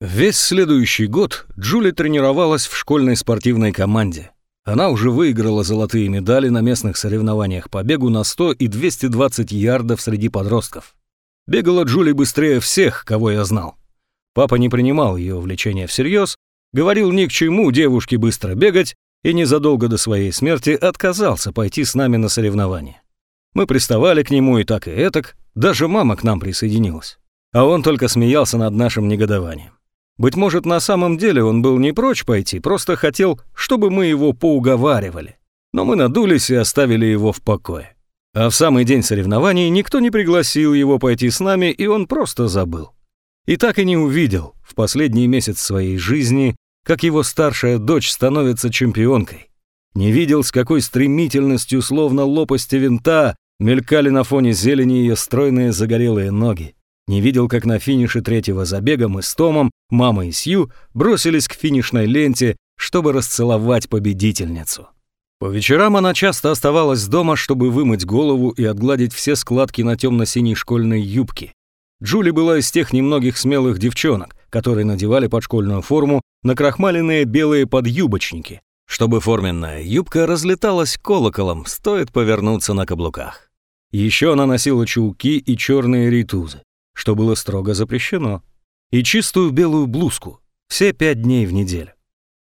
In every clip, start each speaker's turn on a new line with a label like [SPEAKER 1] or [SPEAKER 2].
[SPEAKER 1] Весь следующий год Джули тренировалась в школьной спортивной команде. Она уже выиграла золотые медали на местных соревнованиях по бегу на 100 и 220 ярдов среди подростков. Бегала Джули быстрее всех, кого я знал. Папа не принимал ее увлечения всерьез, говорил ни к чему девушке быстро бегать и незадолго до своей смерти отказался пойти с нами на соревнования. Мы приставали к нему и так и этак, даже мама к нам присоединилась. А он только смеялся над нашим негодованием. Быть может, на самом деле он был не прочь пойти, просто хотел, чтобы мы его поуговаривали. Но мы надулись и оставили его в покое. А в самый день соревнований никто не пригласил его пойти с нами, и он просто забыл. И так и не увидел в последний месяц своей жизни, как его старшая дочь становится чемпионкой. Не видел, с какой стремительностью, словно лопасти винта, мелькали на фоне зелени ее стройные загорелые ноги. Не видел, как на финише третьего забега мы с Томом, мамой и Сью бросились к финишной ленте, чтобы расцеловать победительницу. По вечерам она часто оставалась дома, чтобы вымыть голову и отгладить все складки на темно-синей школьной юбке. Джули была из тех немногих смелых девчонок, которые надевали под школьную форму накрахмаленные белые подюбочники, чтобы форменная юбка разлеталась колоколом, стоит повернуться на каблуках. Еще она носила чулки и черные ритузы, что было строго запрещено, и чистую белую блузку все пять дней в неделю.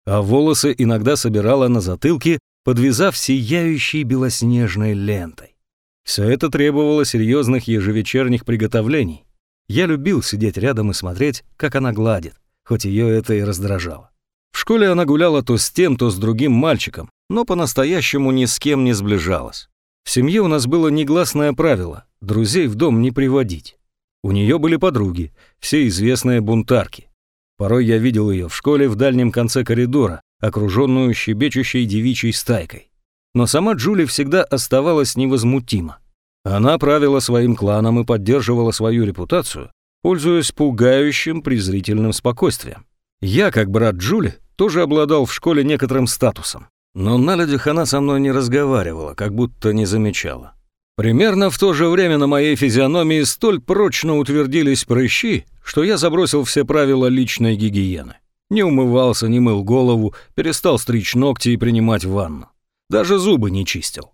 [SPEAKER 1] А волосы иногда собирала на затылке, подвязав сияющей белоснежной лентой. Все это требовало серьезных ежевечерних приготовлений, я любил сидеть рядом и смотреть, как она гладит, хоть ее это и раздражало. В школе она гуляла то с тем, то с другим мальчиком, но по-настоящему ни с кем не сближалась. В семье у нас было негласное правило – друзей в дом не приводить. У нее были подруги, все известные бунтарки. Порой я видел ее в школе в дальнем конце коридора, окруженную щебечущей девичьей стайкой. Но сама Джули всегда оставалась невозмутима. Она правила своим кланом и поддерживала свою репутацию, пользуясь пугающим презрительным спокойствием. Я, как брат Джули, тоже обладал в школе некоторым статусом, но на людях она со мной не разговаривала, как будто не замечала. Примерно в то же время на моей физиономии столь прочно утвердились прыщи, что я забросил все правила личной гигиены. Не умывался, не мыл голову, перестал стричь ногти и принимать ванну. Даже зубы не чистил.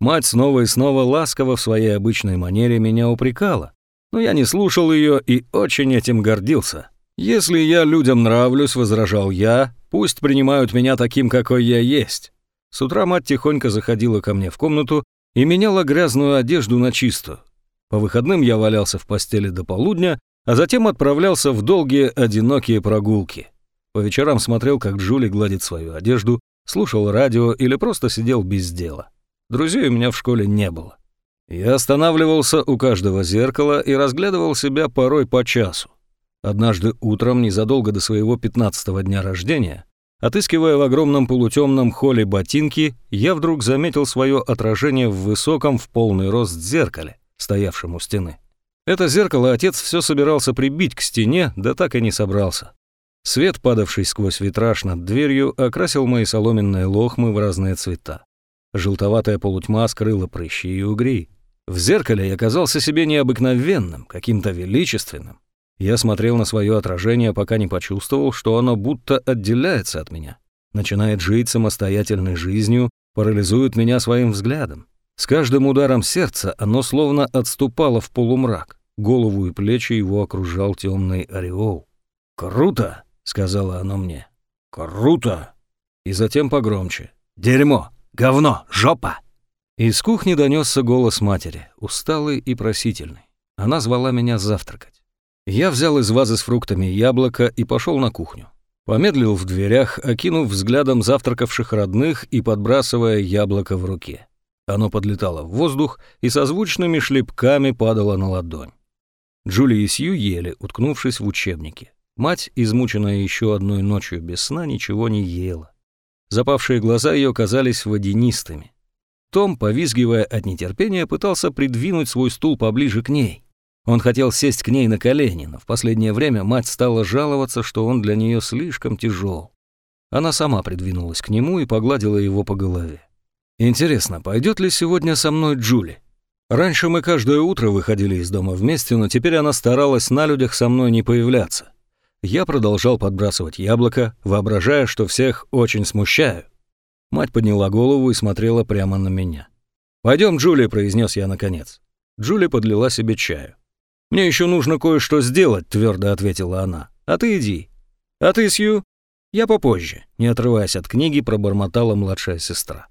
[SPEAKER 1] Мать снова и снова ласково в своей обычной манере меня упрекала, но я не слушал ее и очень этим гордился. «Если я людям нравлюсь», — возражал я, — «пусть принимают меня таким, какой я есть». С утра мать тихонько заходила ко мне в комнату и меняла грязную одежду на чистую. По выходным я валялся в постели до полудня, а затем отправлялся в долгие одинокие прогулки. По вечерам смотрел, как Джули гладит свою одежду, слушал радио или просто сидел без дела. Друзей у меня в школе не было. Я останавливался у каждого зеркала и разглядывал себя порой по часу. Однажды утром, незадолго до своего пятнадцатого дня рождения, отыскивая в огромном полутемном холле ботинки, я вдруг заметил свое отражение в высоком в полный рост зеркале, стоявшем у стены. Это зеркало отец все собирался прибить к стене, да так и не собрался. Свет, падавший сквозь витраж над дверью, окрасил мои соломенные лохмы в разные цвета. Желтоватая полутьма скрыла прыщи и угри. В зеркале я казался себе необыкновенным, каким-то величественным. Я смотрел на свое отражение, пока не почувствовал, что оно будто отделяется от меня, начинает жить самостоятельной жизнью, парализует меня своим взглядом. С каждым ударом сердца оно словно отступало в полумрак. Голову и плечи его окружал темный ореол. «Круто!» — сказала оно мне. «Круто!» И затем погромче. «Дерьмо!» Говно! Жопа!» Из кухни донесся голос матери, усталый и просительный. Она звала меня завтракать. Я взял из вазы с фруктами яблоко и пошел на кухню. Помедлил в дверях, окинув взглядом завтракавших родных и подбрасывая яблоко в руке. Оно подлетало в воздух и со звучными шлепками падало на ладонь. Джули и Сью ели, уткнувшись в учебники. Мать, измученная еще одной ночью без сна, ничего не ела. Запавшие глаза ее казались водянистыми. Том, повизгивая от нетерпения, пытался придвинуть свой стул поближе к ней. Он хотел сесть к ней на колени, но в последнее время мать стала жаловаться, что он для нее слишком тяжел. Она сама придвинулась к нему и погладила его по голове. «Интересно, пойдет ли сегодня со мной Джули?» Раньше мы каждое утро выходили из дома вместе, но теперь она старалась на людях со мной не появляться. Я продолжал подбрасывать яблоко, воображая, что всех очень смущаю. Мать подняла голову и смотрела прямо на меня. «Пойдем, Джули», — произнес я наконец. Джули подлила себе чаю. «Мне еще нужно кое-что сделать», — твердо ответила она. «А ты иди». «А ты, Сью?» «Я попозже», — не отрываясь от книги, пробормотала младшая сестра.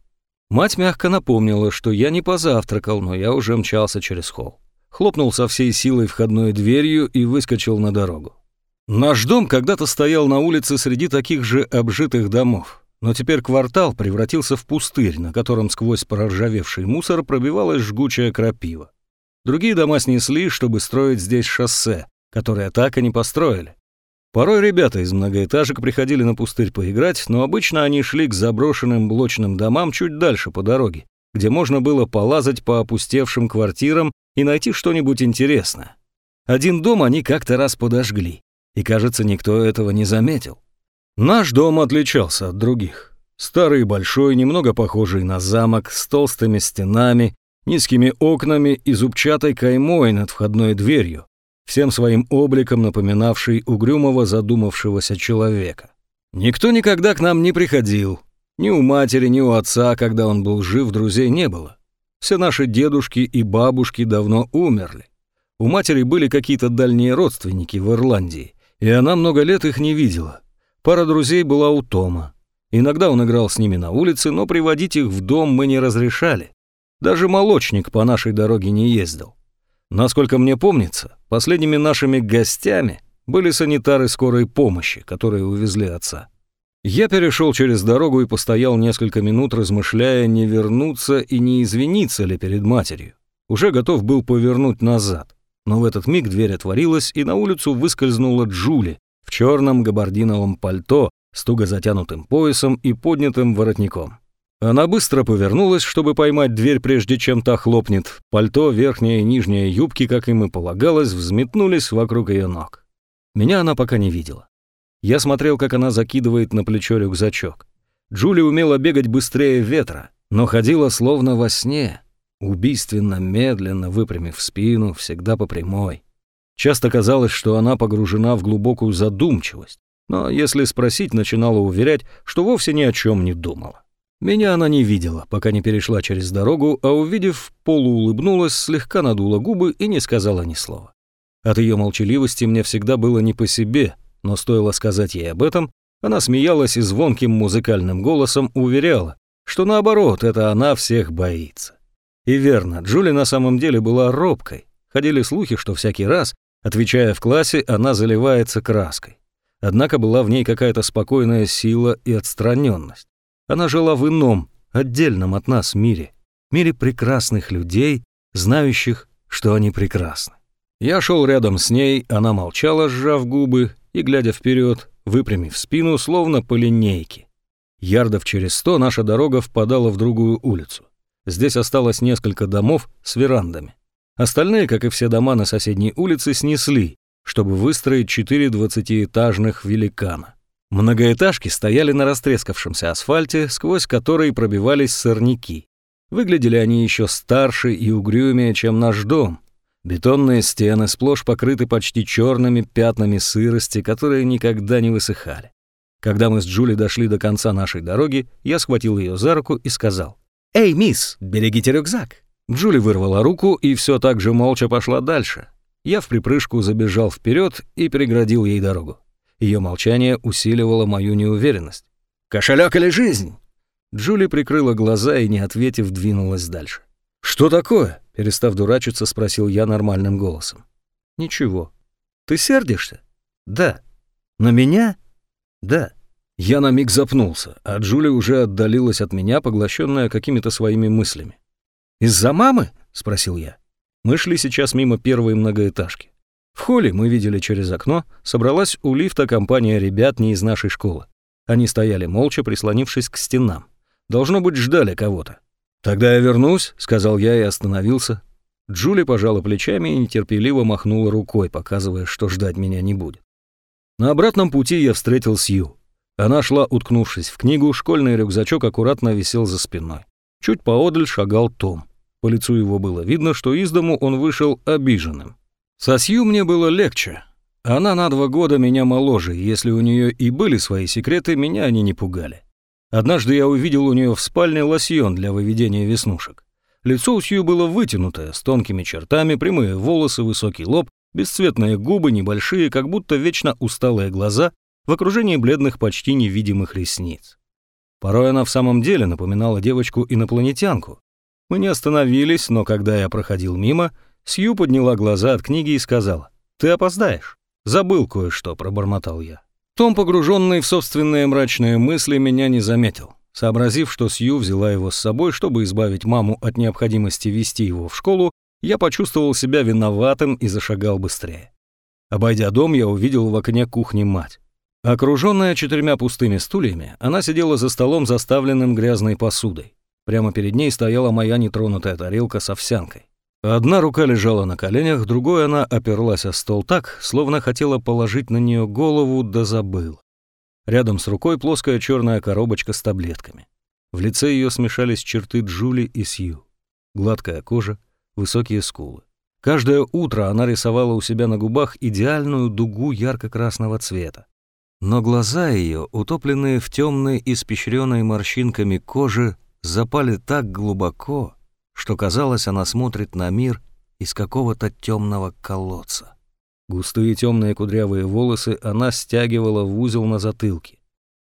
[SPEAKER 1] Мать мягко напомнила, что я не позавтракал, но я уже мчался через холл. Хлопнул со всей силой входной дверью и выскочил на дорогу. Наш дом когда-то стоял на улице среди таких же обжитых домов, но теперь квартал превратился в пустырь, на котором сквозь проржавевший мусор пробивалась жгучая крапива. Другие дома снесли, чтобы строить здесь шоссе, которое так и не построили. Порой ребята из многоэтажек приходили на пустырь поиграть, но обычно они шли к заброшенным блочным домам чуть дальше по дороге, где можно было полазать по опустевшим квартирам и найти что-нибудь интересное. Один дом они как-то раз подожгли, и, кажется, никто этого не заметил. Наш дом отличался от других. Старый большой, немного похожий на замок, с толстыми стенами, низкими окнами и зубчатой каймой над входной дверью, всем своим обликом напоминавший угрюмого задумавшегося человека. Никто никогда к нам не приходил. Ни у матери, ни у отца, когда он был жив, друзей не было. Все наши дедушки и бабушки давно умерли. У матери были какие-то дальние родственники в Ирландии, и она много лет их не видела. Пара друзей была у Тома. Иногда он играл с ними на улице, но приводить их в дом мы не разрешали. Даже молочник по нашей дороге не ездил. Насколько мне помнится, последними нашими гостями были санитары скорой помощи, которые увезли отца. Я перешел через дорогу и постоял несколько минут, размышляя, не вернуться и не извиниться ли перед матерью. Уже готов был повернуть назад. Но в этот миг дверь отворилась, и на улицу выскользнула Джули в черном габардиновом пальто с туго затянутым поясом и поднятым воротником. Она быстро повернулась, чтобы поймать дверь, прежде чем та хлопнет. Пальто, верхняя и нижняя юбки, как им и полагалось, взметнулись вокруг ее ног. Меня она пока не видела. Я смотрел, как она закидывает на плечо рюкзачок. Джули умела бегать быстрее ветра, но ходила словно во сне, убийственно медленно выпрямив спину, всегда по прямой. Часто казалось, что она погружена в глубокую задумчивость, но если спросить, начинала уверять, что вовсе ни о чем не думала. Меня она не видела, пока не перешла через дорогу, а увидев, полуулыбнулась, слегка надула губы и не сказала ни слова. От ее молчаливости мне всегда было не по себе, но стоило сказать ей об этом, она смеялась и звонким музыкальным голосом уверяла, что наоборот, это она всех боится. И верно, Джули на самом деле была робкой. Ходили слухи, что всякий раз, отвечая в классе, она заливается краской. Однако была в ней какая-то спокойная сила и отстраненность. Она жила в ином, отдельном от нас мире, мире прекрасных людей, знающих, что они прекрасны. Я шел рядом с ней, она молчала, сжав губы и, глядя вперед, выпрямив спину, словно по линейке. Ярдов через сто наша дорога впадала в другую улицу. Здесь осталось несколько домов с верандами. Остальные, как и все дома на соседней улице, снесли, чтобы выстроить четыре двадцатиэтажных великана. Многоэтажки стояли на растрескавшемся асфальте, сквозь который пробивались сорняки. Выглядели они еще старше и угрюмее, чем наш дом. Бетонные стены сплошь покрыты почти черными пятнами сырости, которые никогда не высыхали. Когда мы с Джули дошли до конца нашей дороги, я схватил ее за руку и сказал, «Эй, мисс, берегите рюкзак!» Джули вырвала руку и все так же молча пошла дальше. Я в припрыжку забежал вперед и преградил ей дорогу. Ее молчание усиливало мою неуверенность. «Кошелек или жизнь?» Джули прикрыла глаза и, не ответив, двинулась дальше. «Что такое?» — перестав дурачиться, спросил я нормальным голосом. «Ничего». «Ты сердишься?» «Да». «На меня?» «Да». Я на миг запнулся, а Джули уже отдалилась от меня, поглощенная какими-то своими мыслями. «Из-за мамы?» — спросил я. Мы шли сейчас мимо первой многоэтажки. В холле мы видели через окно, собралась у лифта компания ребят не из нашей школы. Они стояли молча, прислонившись к стенам. Должно быть, ждали кого-то. «Тогда я вернусь», — сказал я и остановился. Джули пожала плечами и нетерпеливо махнула рукой, показывая, что ждать меня не будет. На обратном пути я встретил Сью. Она шла, уткнувшись в книгу, школьный рюкзачок аккуратно висел за спиной. Чуть поодаль шагал Том. По лицу его было видно, что из дому он вышел обиженным. Со Сью мне было легче. Она на два года меня моложе, если у нее и были свои секреты, меня они не пугали. Однажды я увидел у нее в спальне лосьон для выведения веснушек. Лицо у Сью было вытянутое, с тонкими чертами, прямые волосы, высокий лоб, бесцветные губы, небольшие, как будто вечно усталые глаза в окружении бледных, почти невидимых ресниц. Порой она в самом деле напоминала девочку-инопланетянку. Мы не остановились, но когда я проходил мимо, Сью подняла глаза от книги и сказала, «Ты опоздаешь». «Забыл кое-что», — пробормотал я. Том, погруженный в собственные мрачные мысли, меня не заметил. Сообразив, что Сью взяла его с собой, чтобы избавить маму от необходимости вести его в школу, я почувствовал себя виноватым и зашагал быстрее. Обойдя дом, я увидел в окне кухни мать. Окруженная четырьмя пустыми стульями, она сидела за столом, заставленным грязной посудой. Прямо перед ней стояла моя нетронутая тарелка с овсянкой. Одна рука лежала на коленях, другой она оперлась о стол так, словно хотела положить на нее голову, да забыла. Рядом с рукой плоская черная коробочка с таблетками. В лице ее смешались черты Джули и Сью. Гладкая кожа, высокие скулы. Каждое утро она рисовала у себя на губах идеальную дугу ярко-красного цвета. Но глаза ее, утопленные в темной, испещренной морщинками кожи, запали так глубоко, что казалось, она смотрит на мир из какого-то темного колодца. Густые темные кудрявые волосы она стягивала в узел на затылке.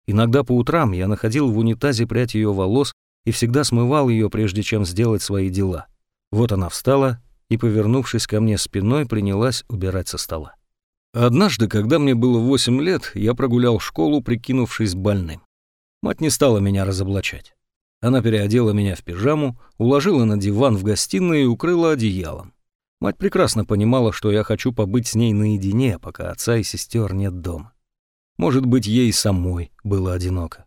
[SPEAKER 1] Иногда по утрам я находил в унитазе прядь ее волос и всегда смывал ее, прежде чем сделать свои дела. Вот она встала и, повернувшись ко мне спиной, принялась убирать со стола. Однажды, когда мне было восемь лет, я прогулял школу, прикинувшись больным. Мать не стала меня разоблачать. Она переодела меня в пижаму, уложила на диван в гостиной и укрыла одеялом. Мать прекрасно понимала, что я хочу побыть с ней наедине, пока отца и сестер нет дома. Может быть, ей самой было одиноко.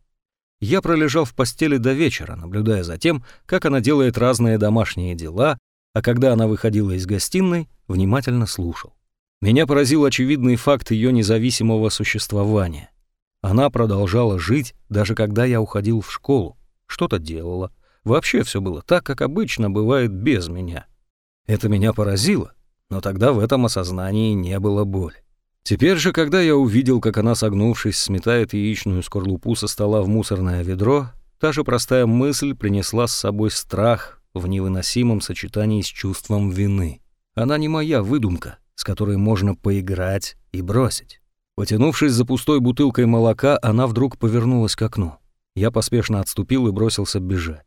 [SPEAKER 1] Я пролежал в постели до вечера, наблюдая за тем, как она делает разные домашние дела, а когда она выходила из гостиной, внимательно слушал. Меня поразил очевидный факт ее независимого существования. Она продолжала жить, даже когда я уходил в школу что-то делала. Вообще все было так, как обычно бывает без меня. Это меня поразило, но тогда в этом осознании не было боли. Теперь же, когда я увидел, как она, согнувшись, сметает яичную скорлупу со стола в мусорное ведро, та же простая мысль принесла с собой страх в невыносимом сочетании с чувством вины. Она не моя выдумка, с которой можно поиграть и бросить. Потянувшись за пустой бутылкой молока, она вдруг повернулась к окну. Я поспешно отступил и бросился бежать.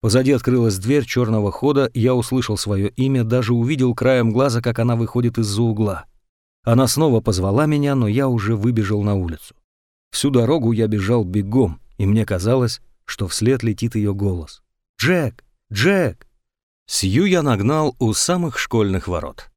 [SPEAKER 1] Позади открылась дверь черного хода, я услышал свое имя, даже увидел краем глаза, как она выходит из-за угла. Она снова позвала меня, но я уже выбежал на улицу. Всю дорогу я бежал бегом, и мне казалось, что вслед летит ее голос. «Джек! Джек!» Сью я нагнал у самых школьных ворот.